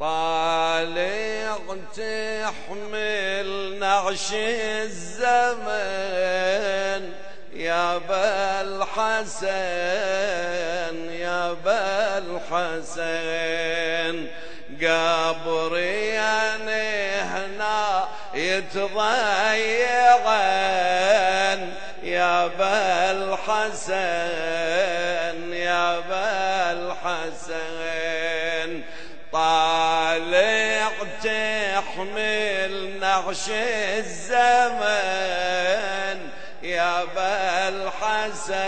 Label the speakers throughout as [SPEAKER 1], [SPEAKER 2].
[SPEAKER 1] طالع تحمل نعش الزمن. يا بالحسن يا بالحسن قبري أنا هنا يتضيعن. يا بالحسن يا بالحسن طالع تحمل نعش الزمن. يا بالحسن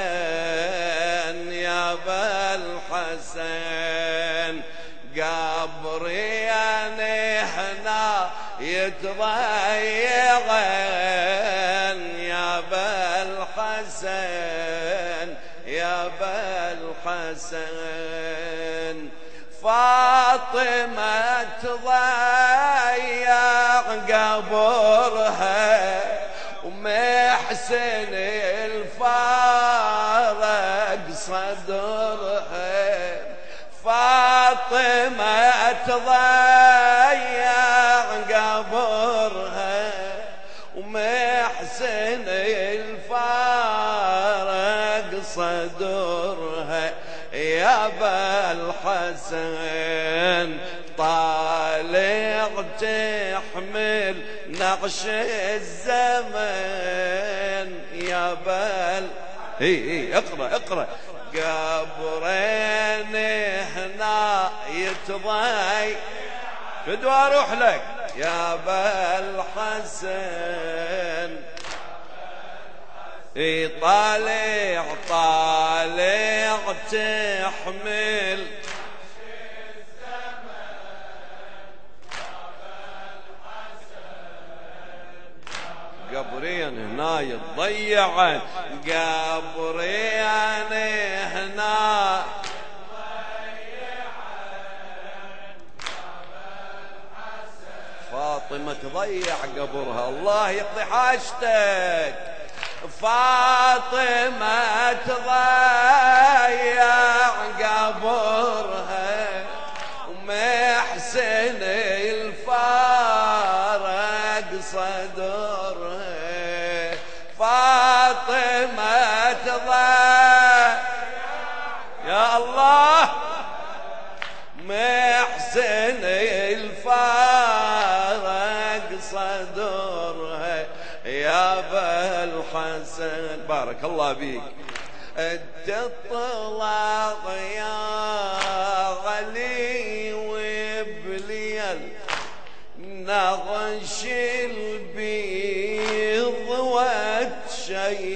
[SPEAKER 1] يا بالحسن قبري أنا هنا يتضيغن يا بالحسن يا بالحسن فاطمة تضيع قبرها ومحسن الفارق صدرها فاطمة تضيع قبرها ومحسن الفارق صدرها بالحسن طالع تحمل نقش الزمن. يا بال إي إي اقرأ اقرأ. قبرين هنا يتضاي. فدوى أروح لك؟ يا بالحسن اي طالع طالع تحمل. قبرين هنا يتضيع قبرين هنا. فاطمة تضيع قبرها الله يقضي حاجتك. فاطمة تضيع قبرها ومحسن الفارق صدرها فاطمة تضيع بالحسن بارك الله بيك تطلع يا غلي وبليل نغش البيض وتشيعه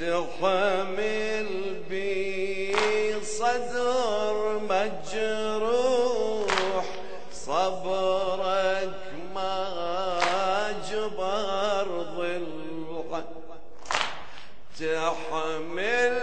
[SPEAKER 1] تحمل بصدر مجروح تحمل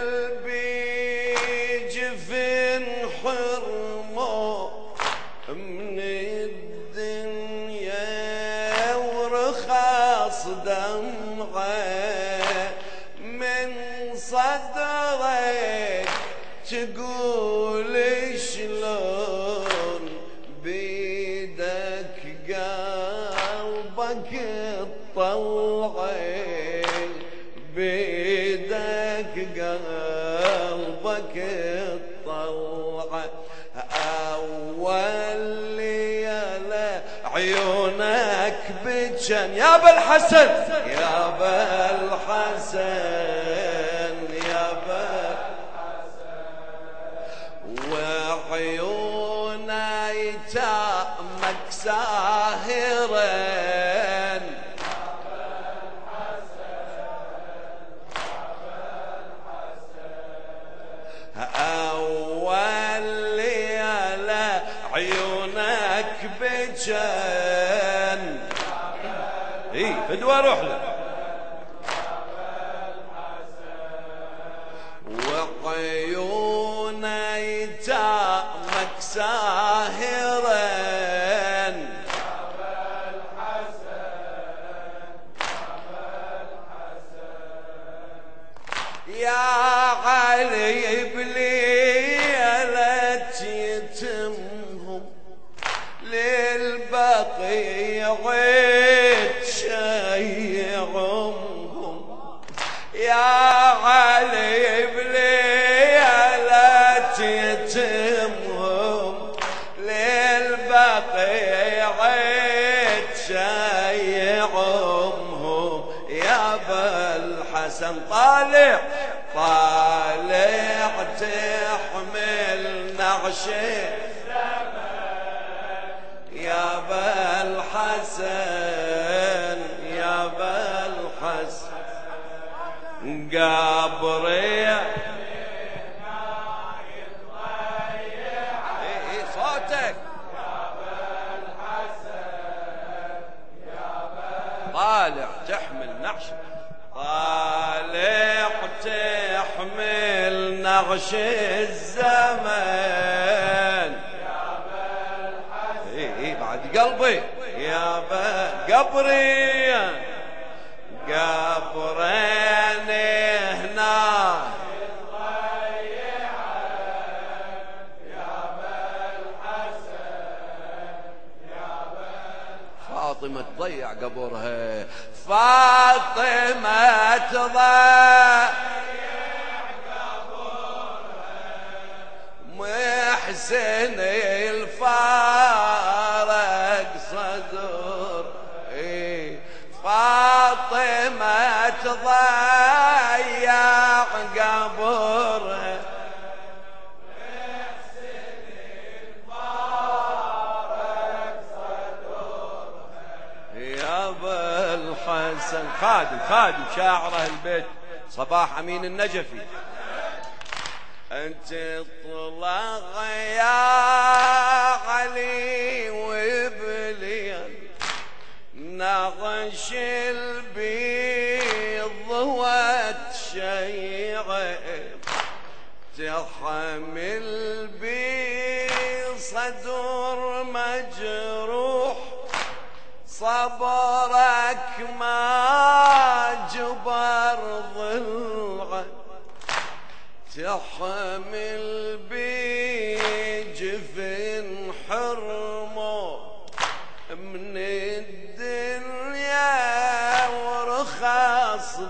[SPEAKER 1] قلبك تطلع أول ليله عيونك بجن. يا بالحسن يا بالحسن يا بال وعيونا يتامك ساهرا بجن إي فدوى روح له. وعيونا يتامك ساهرا يا علي بليلة بغيت شيعهم يا علي بليالات يتمهم للبقيع شيعهم يا أبا الحسن طالع طالع تحمل نعشه. يا بالحسن يا بالحسن. قبري طالع تحمل نعش طالع تحمل نعش الزمن. قلبي. يا قبري قبرين هنا. فاطمة تضيع قبرها فاطمة تضيع محسن الفارق صدر. إيه. فاطمة تضيع قبرها الحسن. خادم خادم شاعر أهل البيت. صباح أمين النجفي. أنت اطلع يا علي نغش البيض وتشيعه تحمل بصدر مجروح صبرك ما جبر ضلعه تحمل بجفن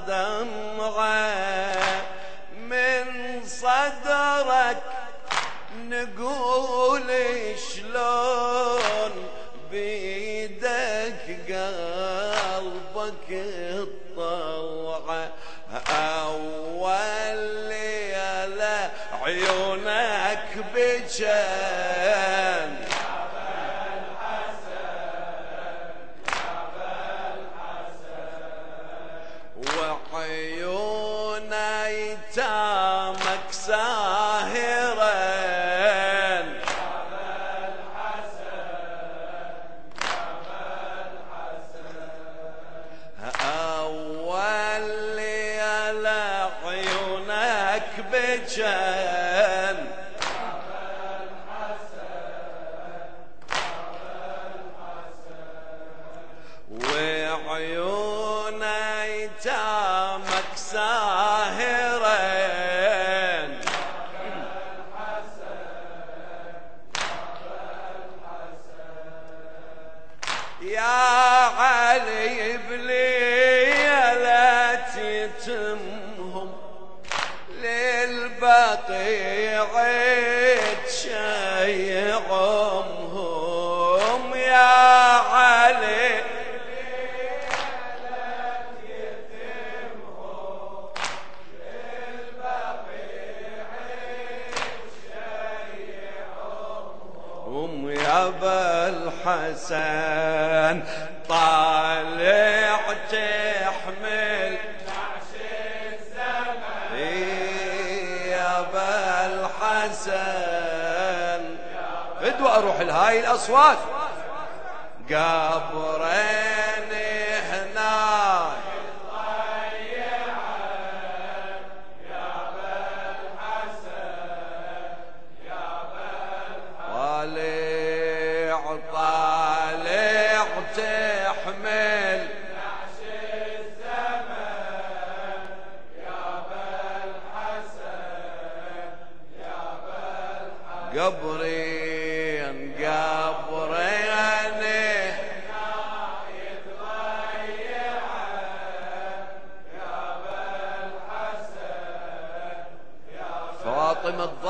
[SPEAKER 1] دمعه من صدرك. نقول شلون بيدك قلبك الطوعة أول ليلة عيونك بجان للبقيع تشيعهم يا علي. أبا الحسن طالع الحسن فدوى أروح لهاي الأصوات. قبرين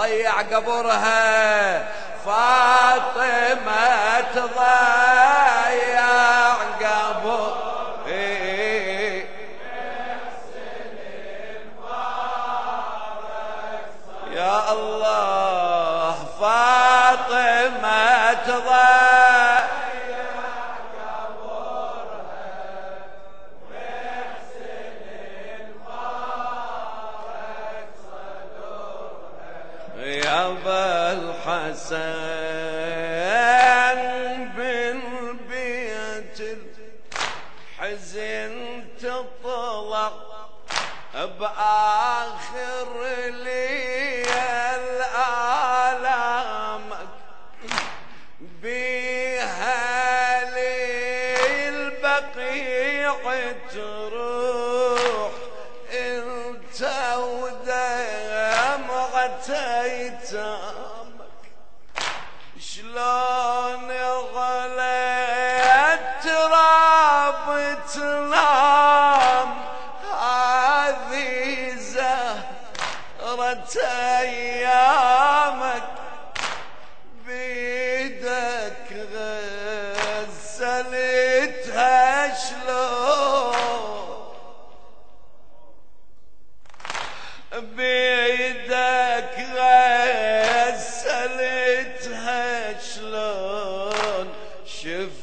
[SPEAKER 1] ضيع قبرها فاطمة تضيع قبر يا الله فاطمة تضيع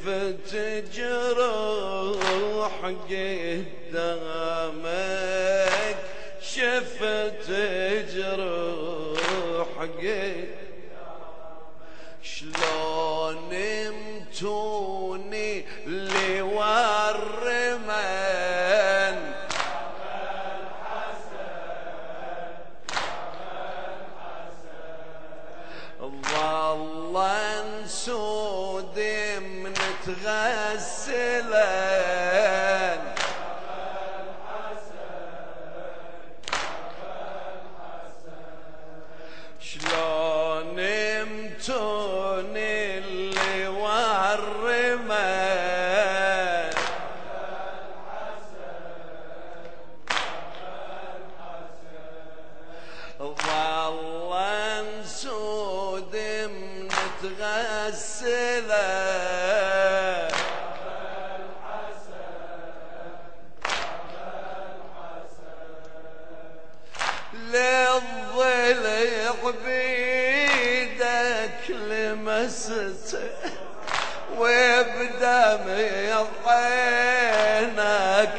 [SPEAKER 1] فتجرح قدام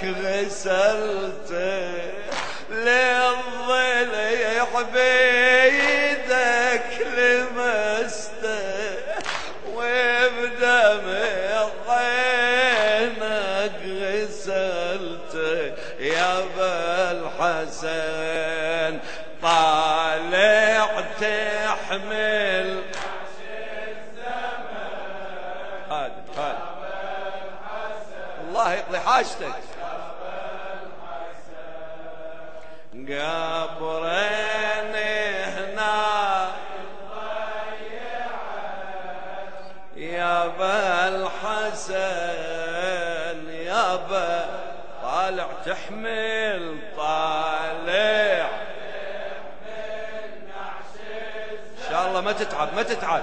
[SPEAKER 1] غسلته للظل حبيدك لمست وبدمع عينك غسلت يا ابا الحسن. طالع تحمل الله يقضي حاجتك. ما تعال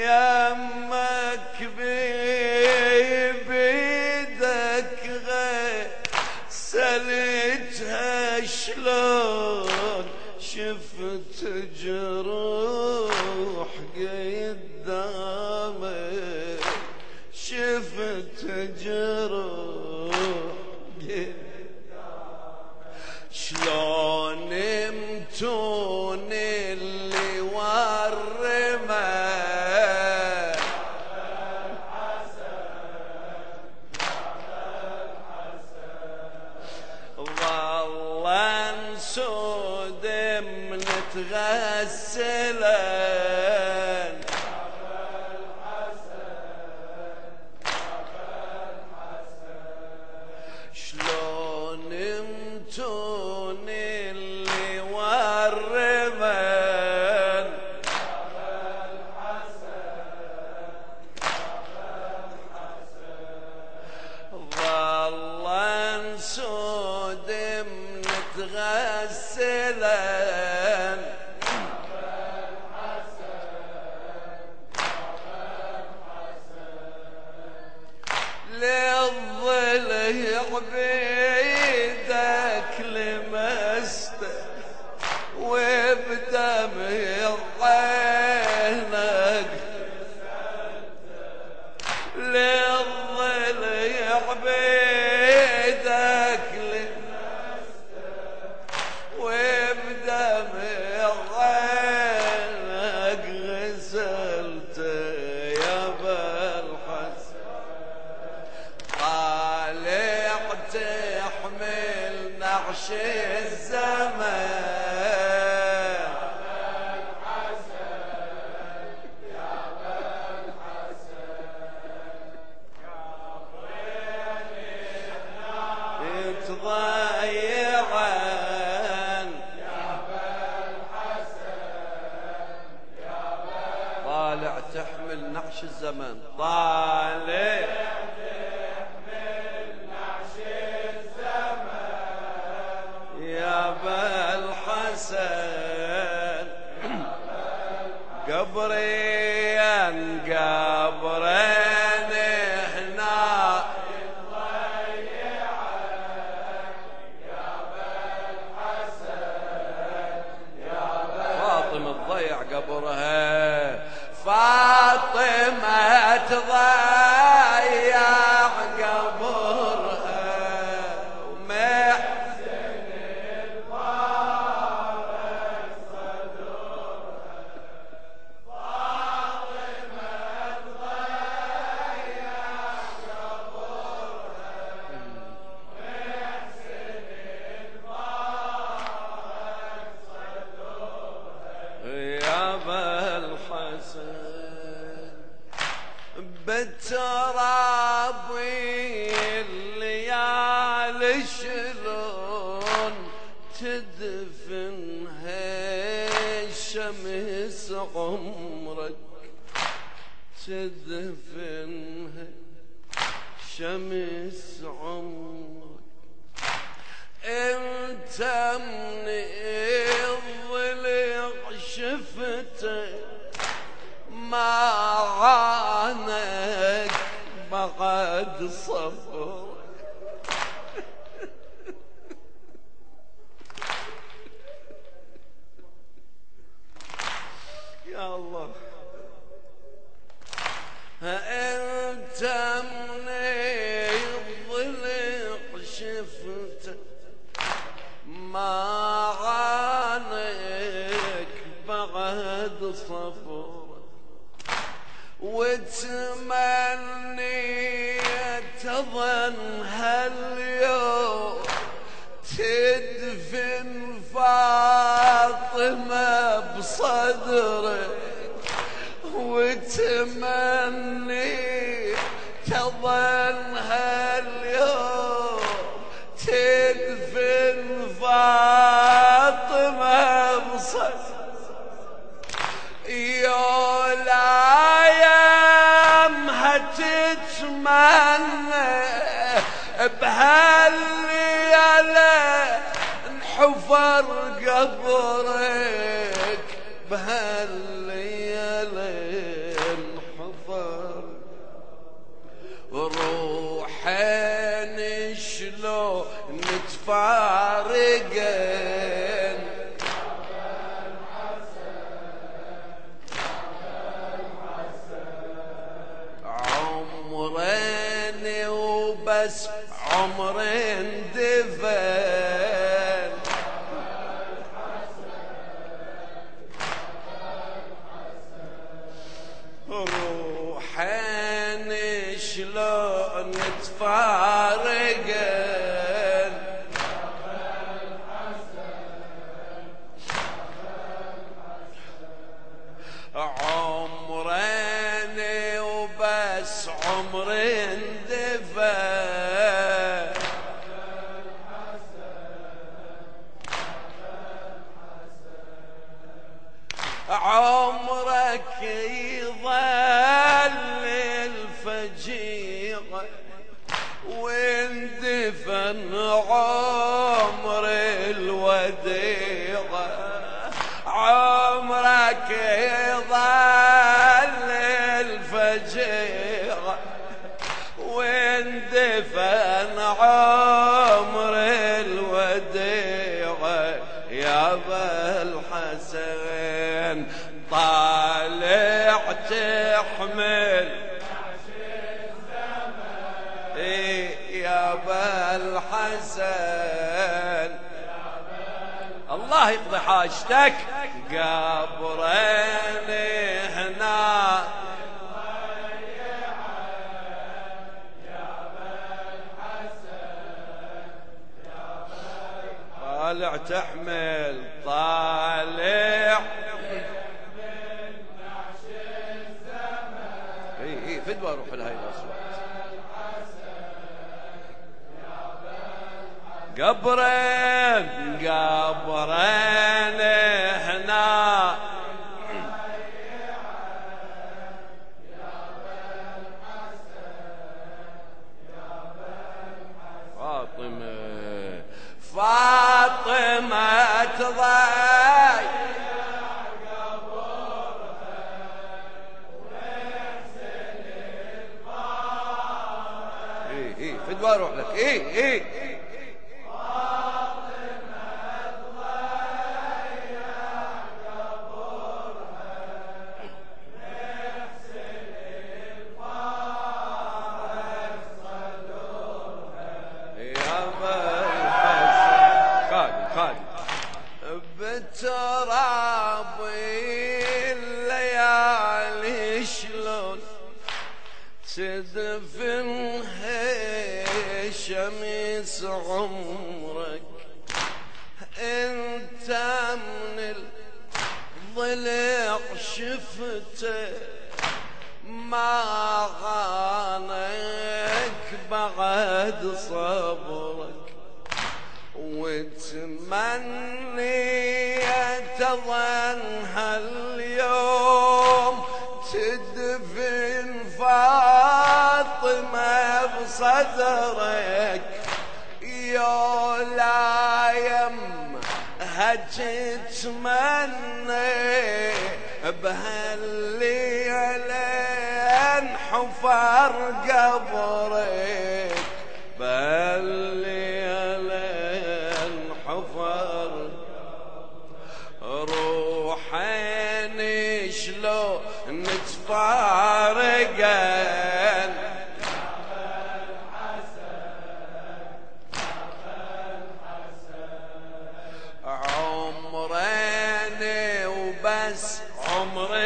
[SPEAKER 1] أيام للظل بعيدك تضيع الله. أنت من الضلع شفته ما عانك بعد صبر. وتمني تظن هاليوم تدفن فاطمة بصدرك. وتمني تظن هاليوم تدفن فاطمة بصدرك يولا يمها تتمنى بهالليلة انحفر قبرك بهالليلة نتفارقن عمرين وبس عمر دفن. يا أبا الحسن. الله يقضي حاجتك. قبرين هنا. طالع تحمل. قبرين قبرين هنا. فاطمة فاطمة تضيع إيه إيه فدوى أروح لك إيه إيه. بتراب شلون شمس عمرك انت من الضلع شفته ما غانك بعد صبرك وتمني تظن هاليوم تدفن فاطمة بصدرك. يولا يم هجت مني بهالليلين حفر قبرك بهالليلين حفر روحين شلون نتفارقن عمرين وبس عمرين.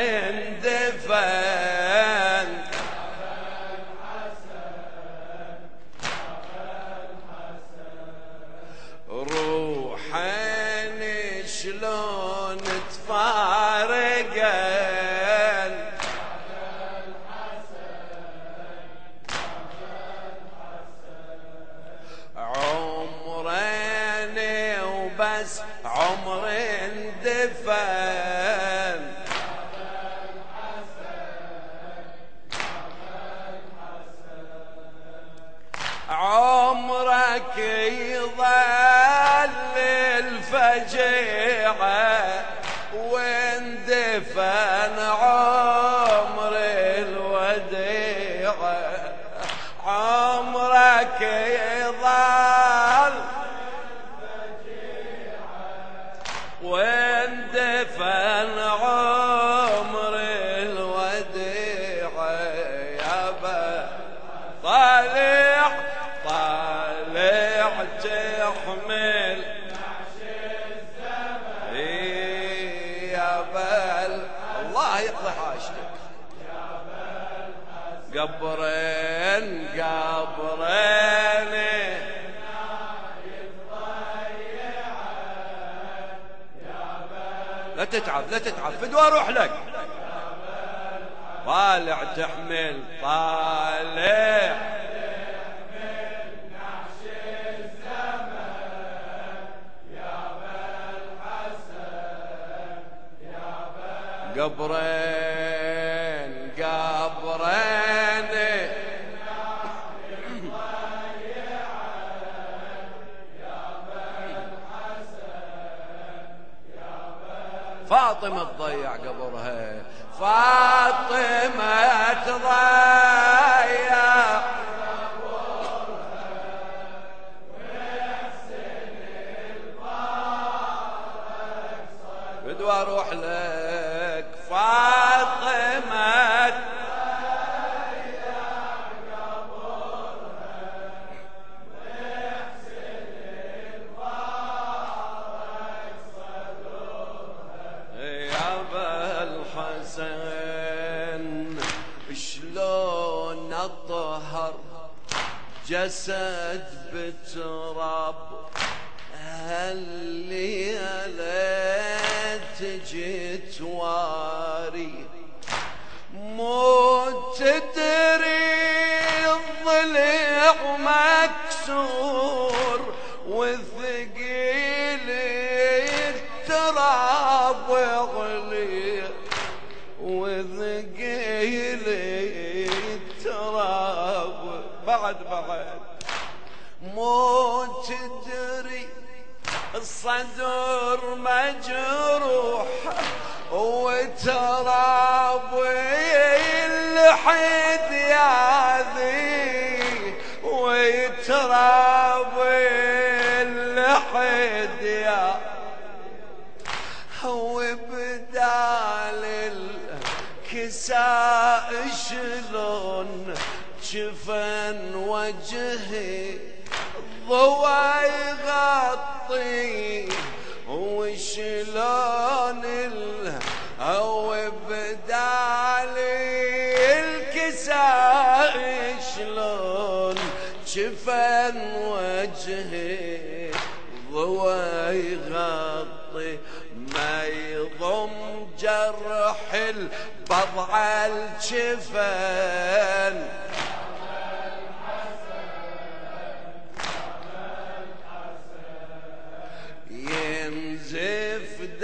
[SPEAKER 1] يقضي حاجتك. قبرين قبرين. لا تتعب لا تتعب فدوى أروح لك. طالع تحمل طالع. قبرين قبرين. فاطمة تضيع قبرها فاطمة تضيع. بدو أروح لك اطهر جسد بتراب. هالليلة جيت واري مو تدري الضلع مكسور. مو تدري الصدر مجروح وتراب الحد ياذي وتراب الحد يا وبدال الكساء شلون جفن وجهي. ضوى يغطي وشلون ال أو بدال الكساء شلون جفن وجهي ضوى يغطي ما يضم جرح البضع الجفن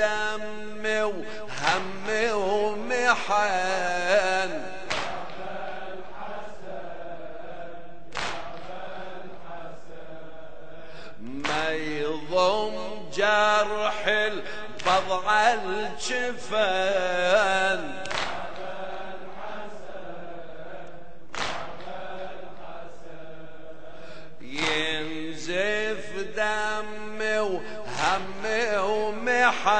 [SPEAKER 1] دمي وهمي ومحن ما يضم جرح البضع الجفن. ينزف دمي وهمي ومحن.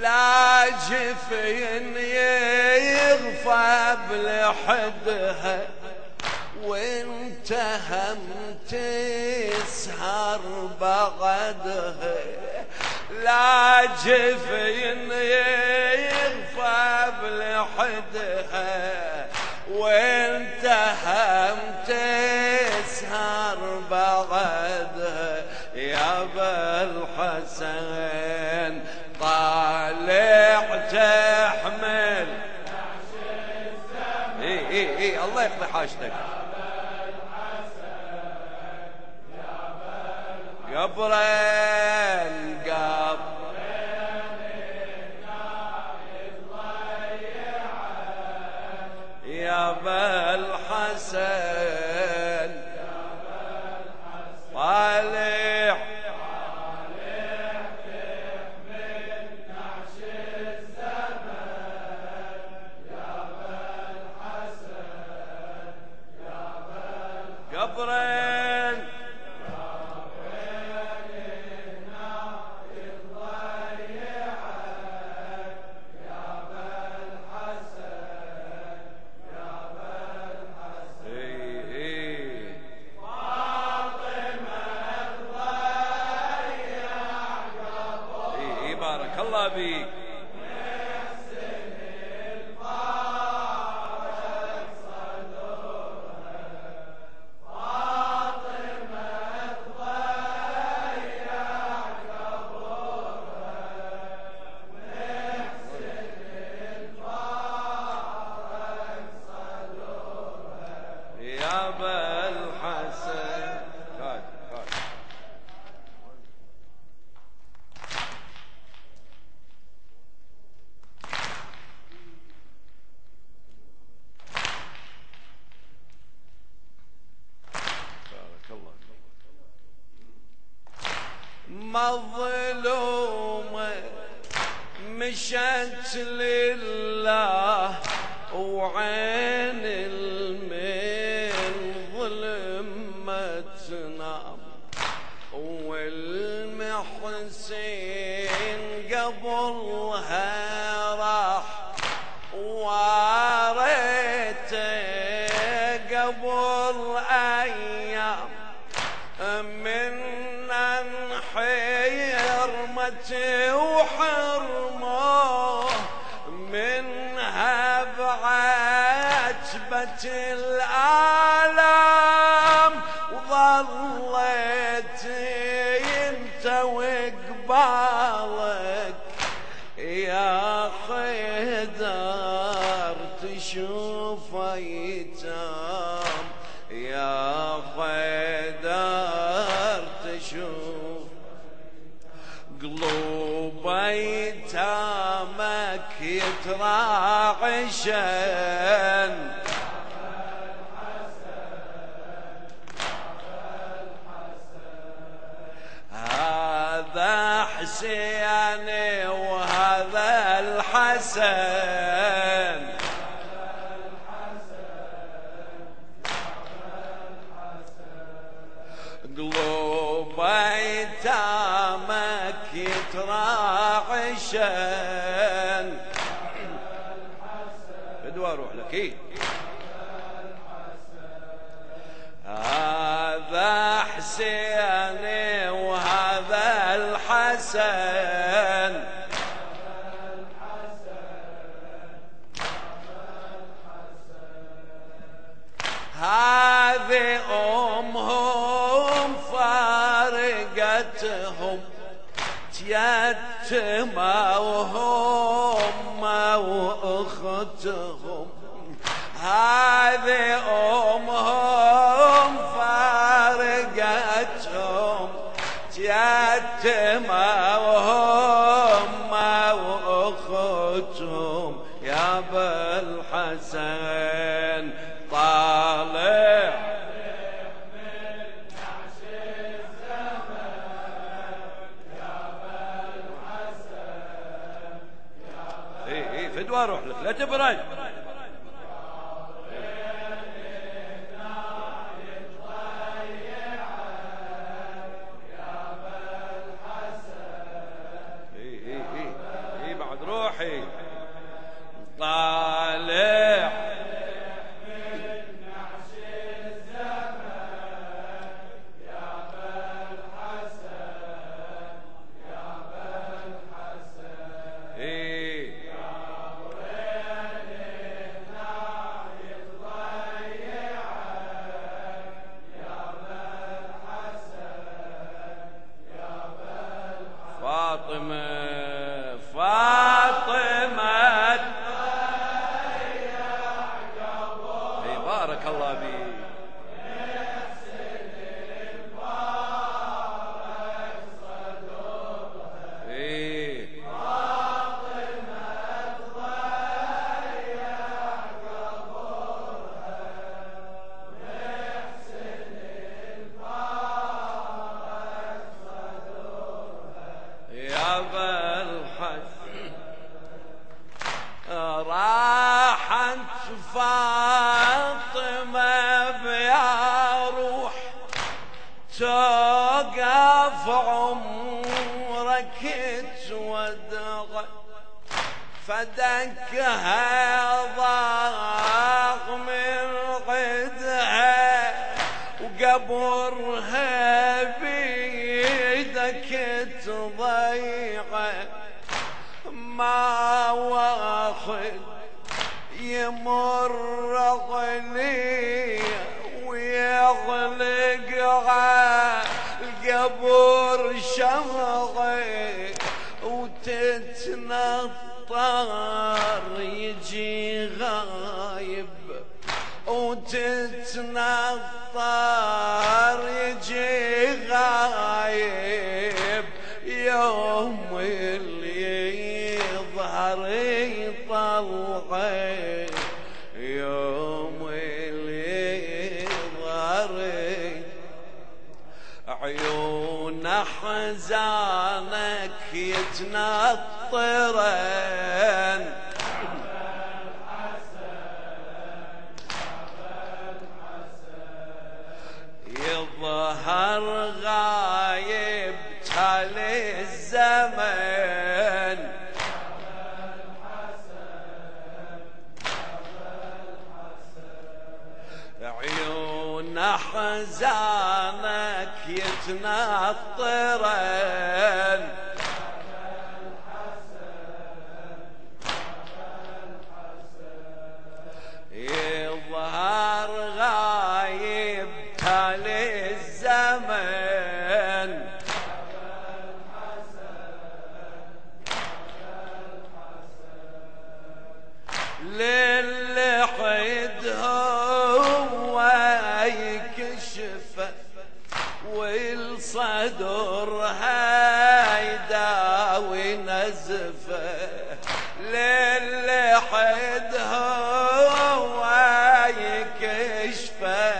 [SPEAKER 1] لا جفين يغفى بلحدها وانت هم تسهر بغدها. لا جفين يغفى بلحدها وانت هم تسهر بغدها يا أبا الحسن. طالع تحمل إي إي إي الله يقضي حاجتك. قبرين mal قبالك يا خيدر تشوف أيتام. يا خيدر تشوف قلوب أيتامك يتراعشك الحسين وهذا الحسن. قلوب ايتامك يتراعشن. بدو أروح لك. إيه؟ هذا حسين الحسن. هذه أمهم فارقتهم يتموهم وأختهم. Debereich. بارك الله فيك شفه ليل حدها ويكشفه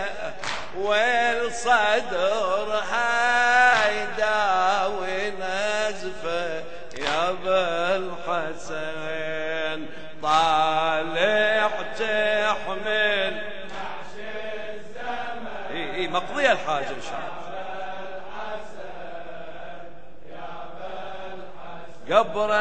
[SPEAKER 1] والصدر هيدا ونزفة. يا ابا الحسن طالع تحمل إي إي مقضية الحاجة إن شاء الله. قبره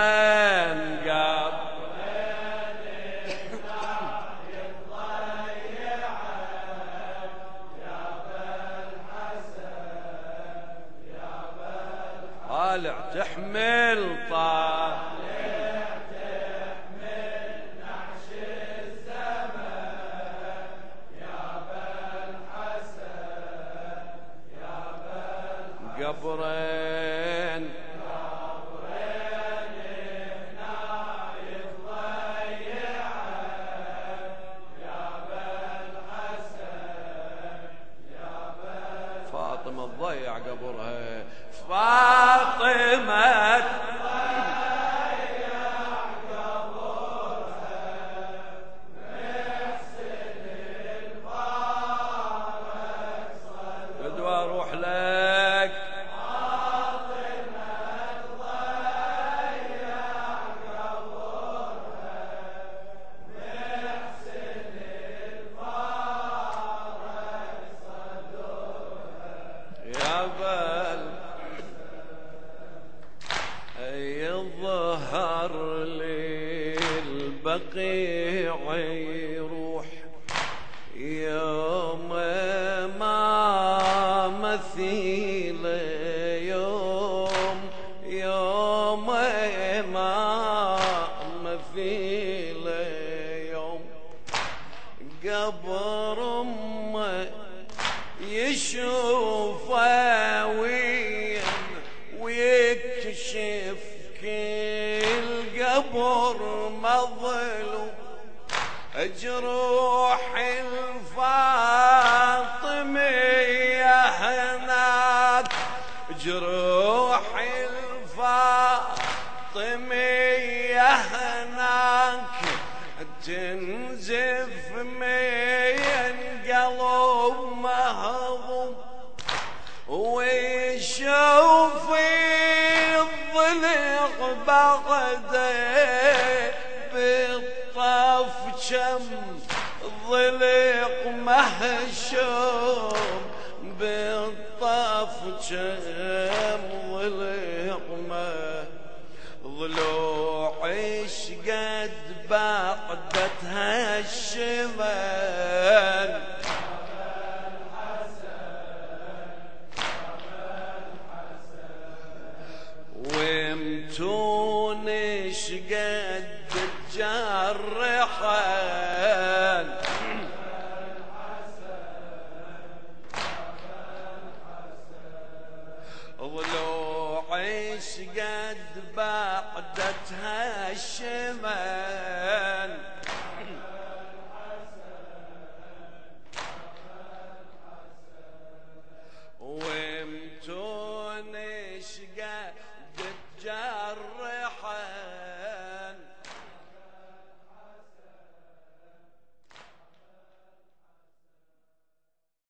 [SPEAKER 1] جسمي انقلب مهضم ويشوفي الضلع بعده بالطف شم ضلق مهشوم بالطف شم باردتها الشمال. ومتوني شقد تجرحان ضلوعي قد بعدتها الشمال. ومتون شقد تجرحه